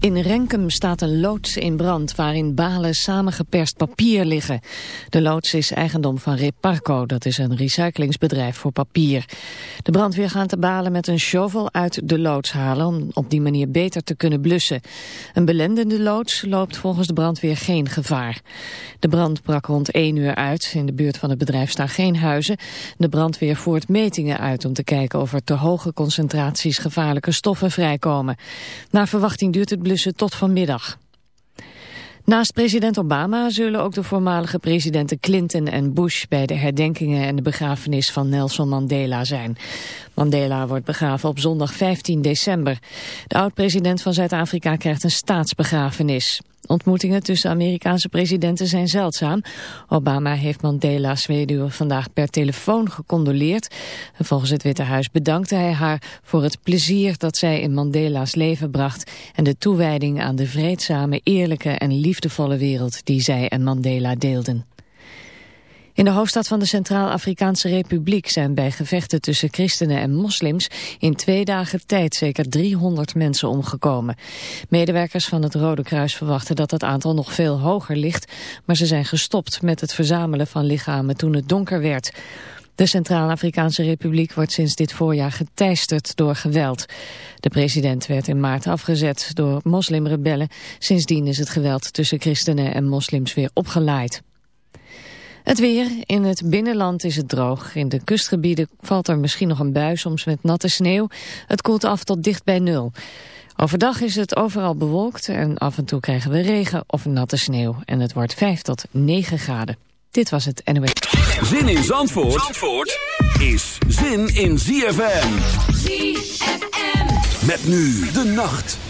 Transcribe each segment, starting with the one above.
In Renkum staat een loods in brand waarin balen samengeperst papier liggen. De loods is eigendom van Reparco, dat is een recyclingsbedrijf voor papier. De brandweer gaat de balen met een shovel uit de loods halen om op die manier beter te kunnen blussen. Een belendende loods loopt volgens de brandweer geen gevaar. De brand brak rond 1 uur uit. In de buurt van het bedrijf staan geen huizen. De brandweer voert metingen uit om te kijken of er te hoge concentraties gevaarlijke stoffen vrijkomen. Naar verwachting duurt het tot vanmiddag. Naast president Obama zullen ook de voormalige presidenten Clinton en Bush bij de herdenkingen en de begrafenis van Nelson Mandela zijn. Mandela wordt begraven op zondag 15 december. De oud-president van Zuid-Afrika krijgt een staatsbegrafenis. Ontmoetingen tussen Amerikaanse presidenten zijn zeldzaam. Obama heeft Mandela's weduwe vandaag per telefoon gecondoleerd. En volgens het Witte Huis bedankte hij haar voor het plezier dat zij in Mandela's leven bracht... en de toewijding aan de vreedzame, eerlijke en liefdevolle wereld die zij en Mandela deelden. In de hoofdstad van de Centraal-Afrikaanse Republiek zijn bij gevechten tussen christenen en moslims in twee dagen tijd zeker 300 mensen omgekomen. Medewerkers van het Rode Kruis verwachten dat het aantal nog veel hoger ligt, maar ze zijn gestopt met het verzamelen van lichamen toen het donker werd. De Centraal-Afrikaanse Republiek wordt sinds dit voorjaar geteisterd door geweld. De president werd in maart afgezet door moslimrebellen. Sindsdien is het geweld tussen christenen en moslims weer opgeleid. Het weer. In het binnenland is het droog. In de kustgebieden valt er misschien nog een bui, soms met natte sneeuw. Het koelt af tot dicht bij nul. Overdag is het overal bewolkt en af en toe krijgen we regen of natte sneeuw. En het wordt 5 tot 9 graden. Dit was het NOS. Zin in Zandvoort, Zandvoort is zin in ZFM. ZFM. Met nu de nacht.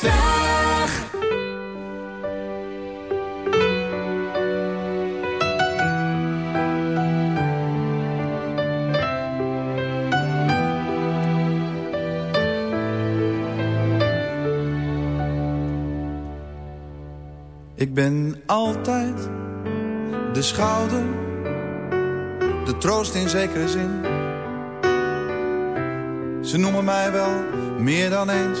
Ik ben altijd de schouder, de troost in zekere zin. Ze noemen mij wel meer dan eens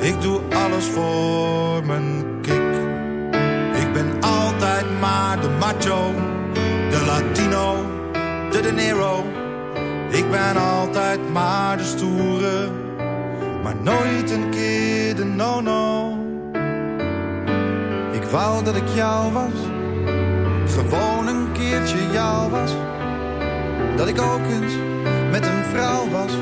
ik doe alles voor mijn kick. Ik ben altijd maar de macho, de latino, de de. Ik ben altijd maar de stoere, maar nooit een keer de no-no. Ik wou dat ik jou was, gewoon een keertje jou was. Dat ik ook eens met een vrouw was,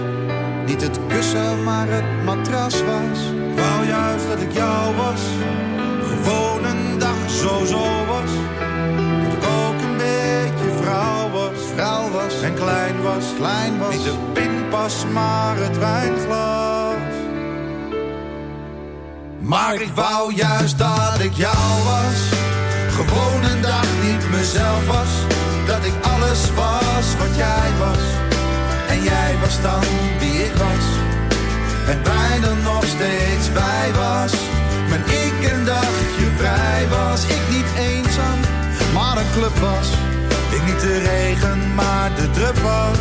niet het kussen maar het matras was. Ik wou juist dat ik jou was, gewoon een dag zo zo was. Dat ik ook een beetje vrouw was, vrouw was en klein was, klein was. Niet de pinpas maar het wijnglas. Maar ik wou juist dat ik jou was. Gewoon een dag niet mezelf was. Dat ik alles was wat jij was. En jij was dan wie ik was. En wij dan nog steeds wij was. Maar ik een dagje vrij was. Ik niet eenzaam, maar een club was. Ik niet de regen, maar de drup was.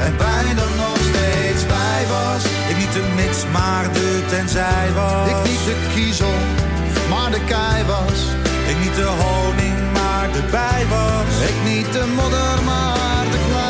En wij dan nog steeds wij was. Ik niet de mits, maar de tenzij was. Ik niet de kiezel, maar de kei was. Ik niet de honing, maar de bij was. Ik niet de modder, maar de klei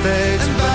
Steeds.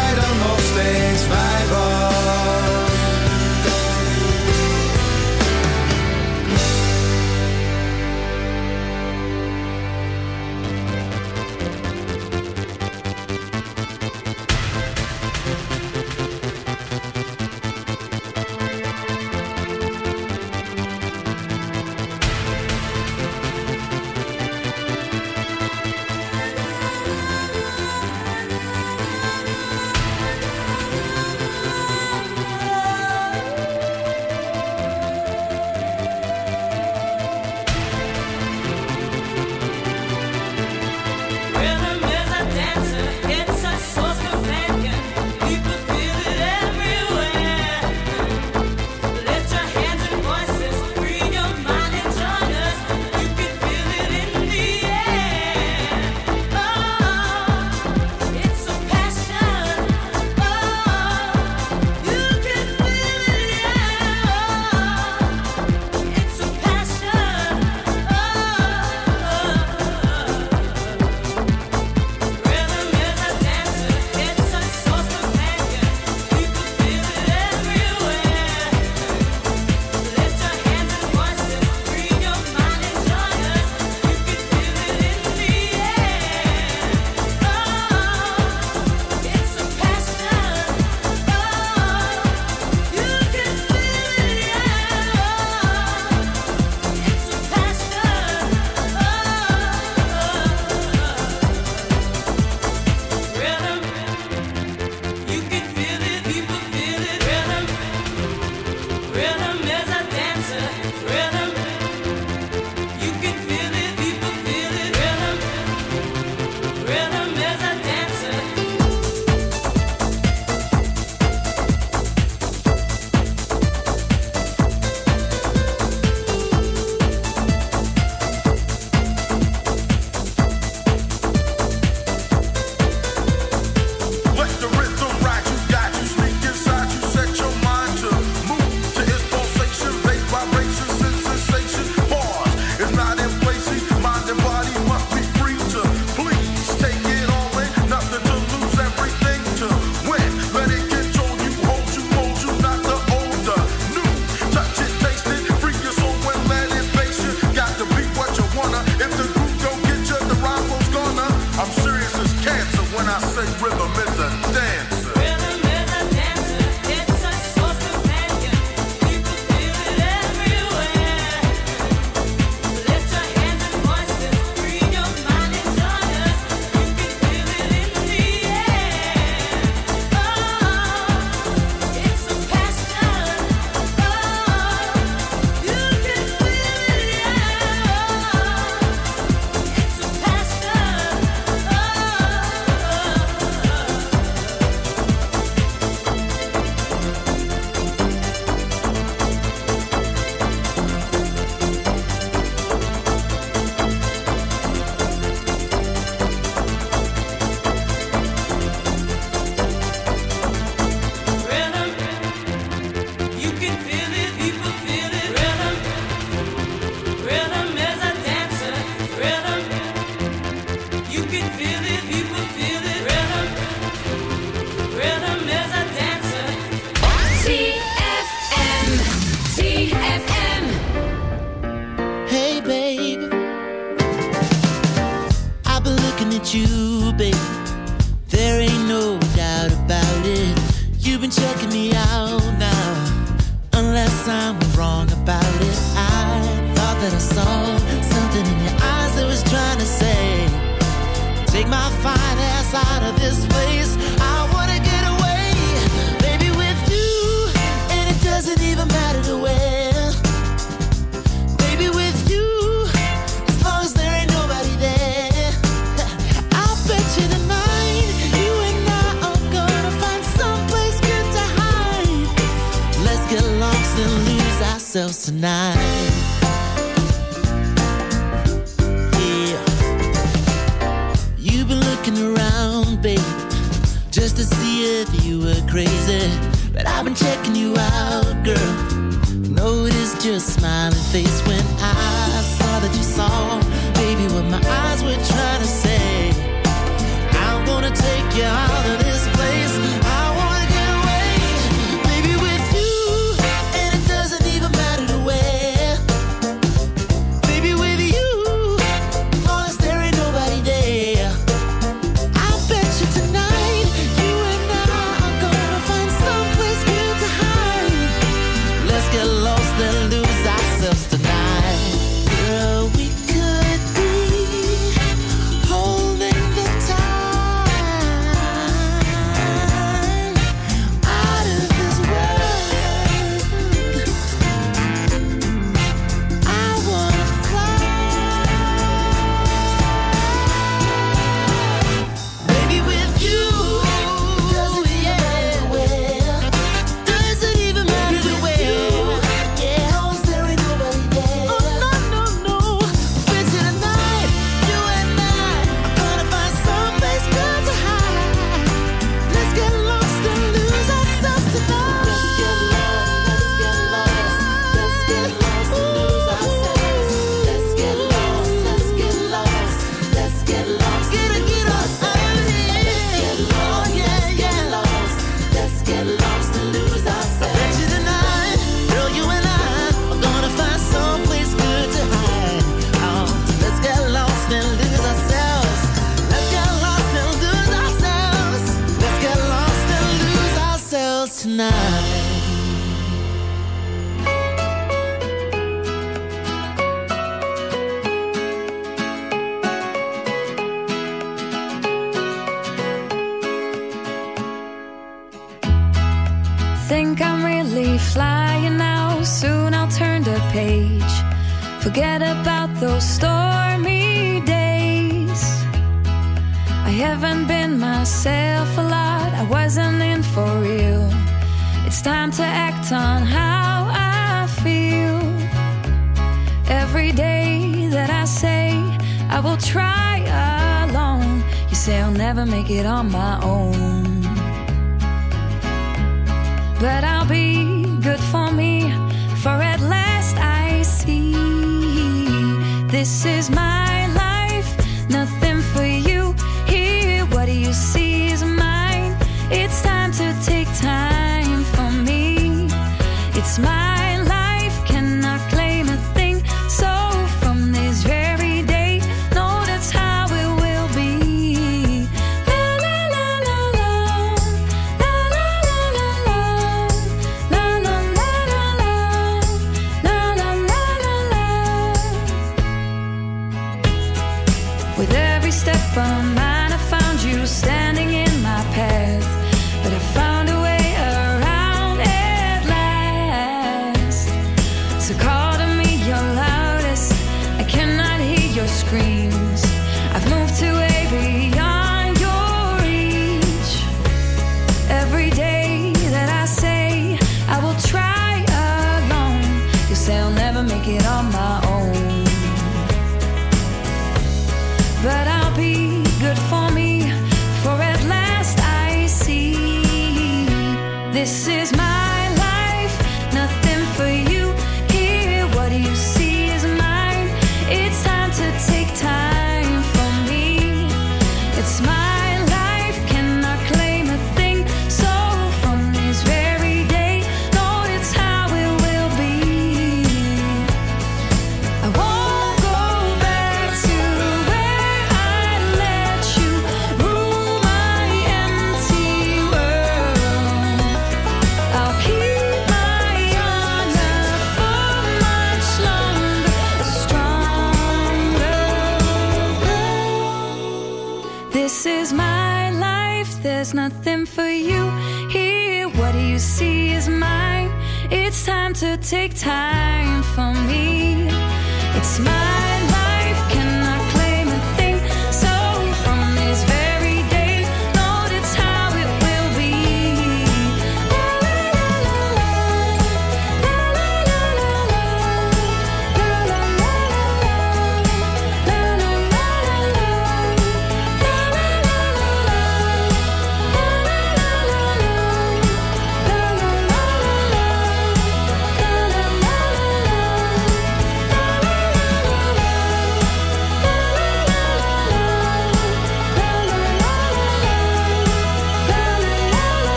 My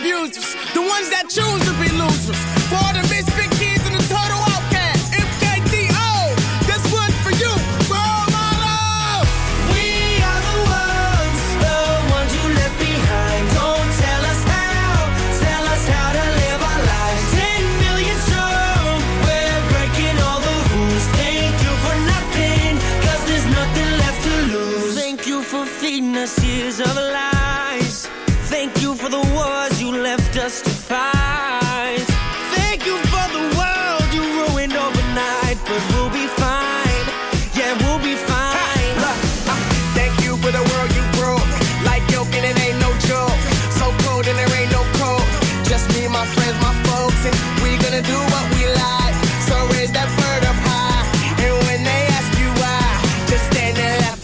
abusos.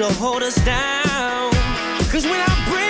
to hold us down. Cause when I bring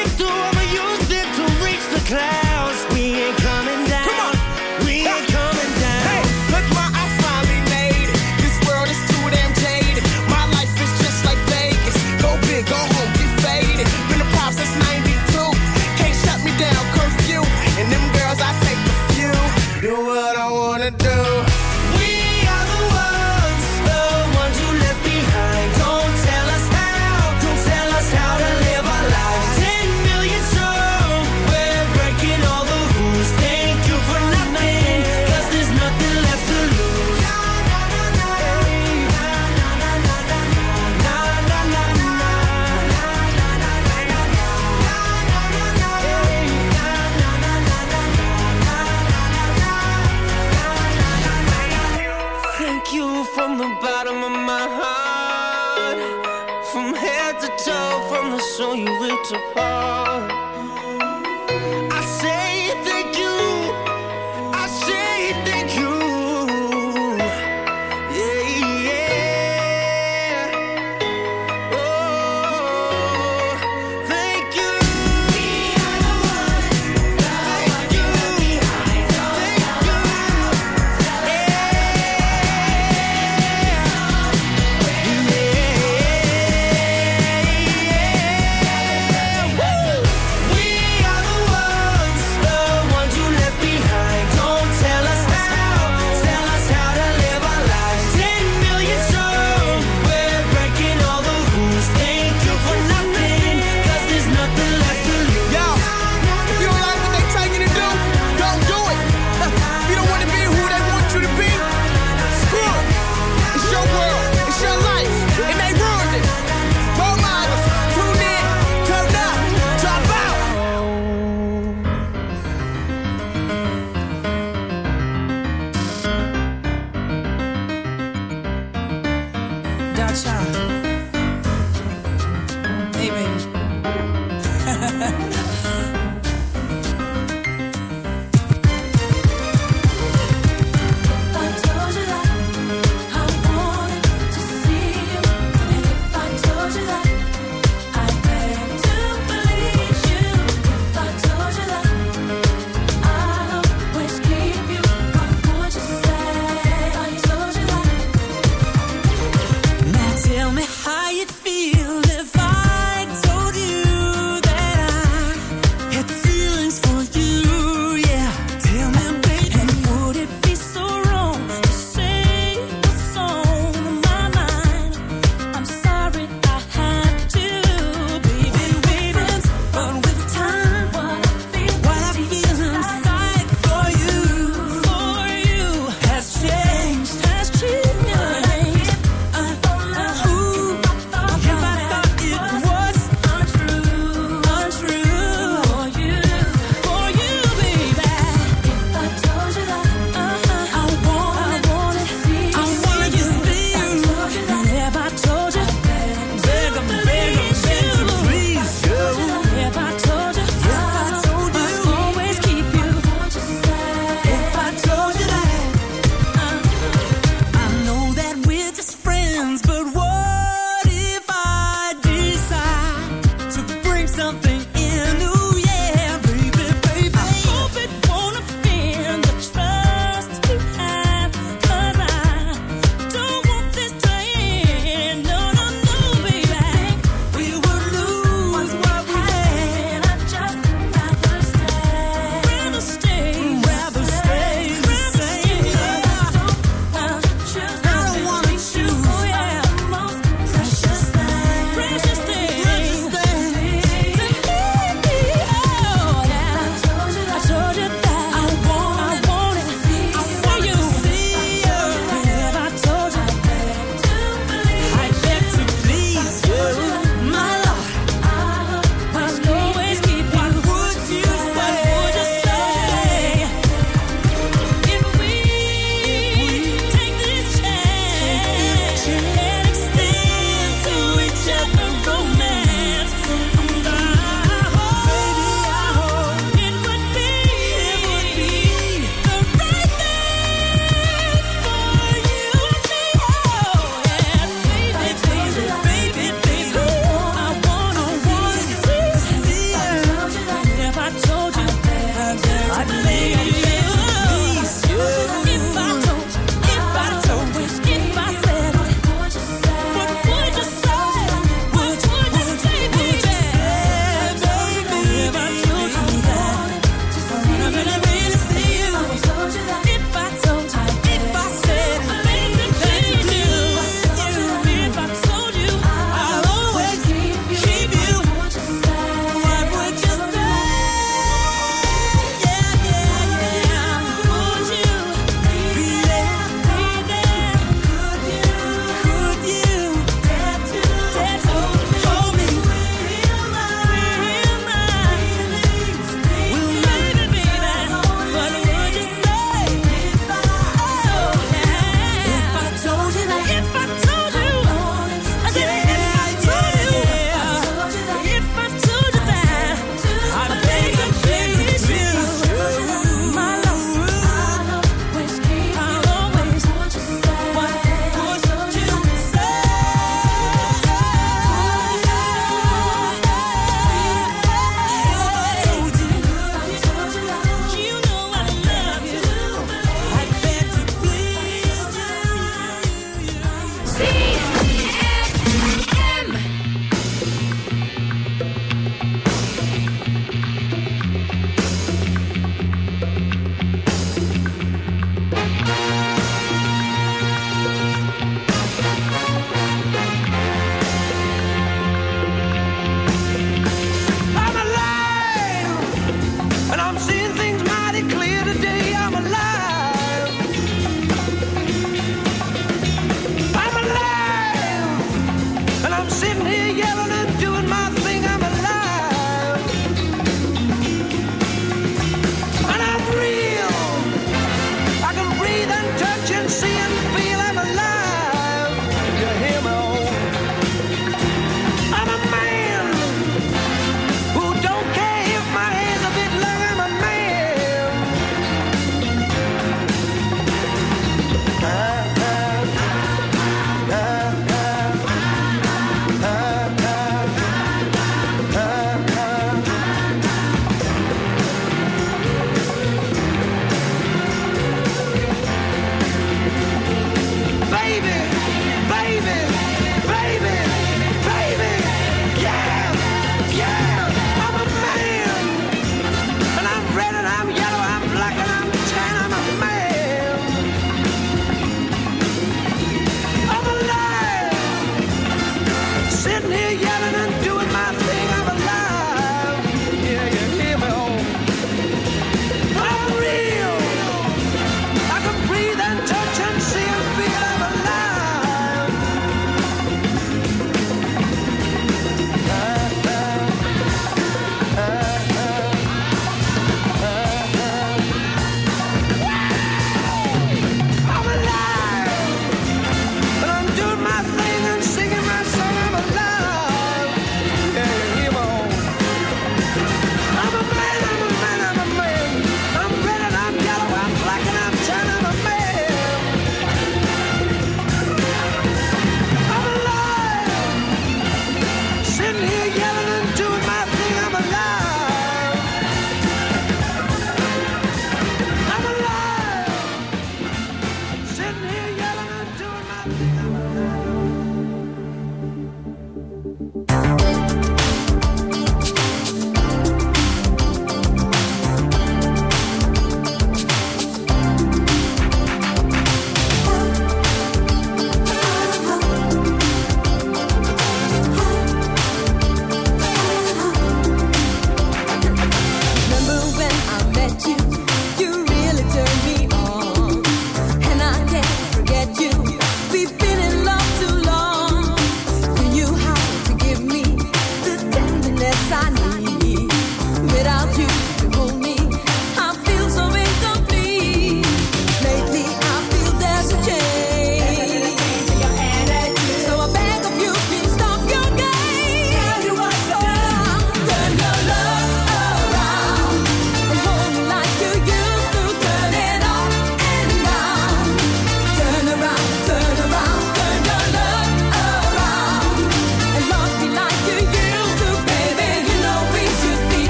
And I'm sitting here yelling